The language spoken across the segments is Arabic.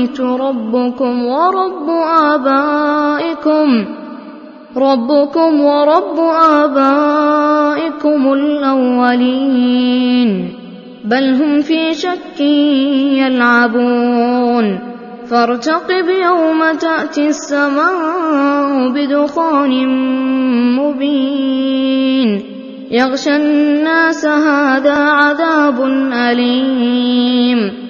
ويميت ربكم ورب آبائكم. ربكم ورب آبائكم الأولين. بل هم في شك يلعبون. فارتقب يوم تأتي السماء بدخان مبين. يغشى الناس هذا عذاب أليم.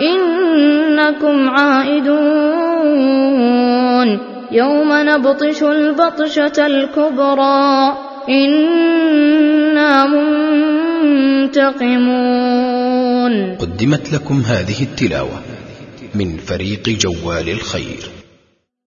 إنكم عائدون. يوم نبطش البطشة الكبرى. إنا منتقمون. قدمت لكم هذه التلاوة من فريق جوال الخير.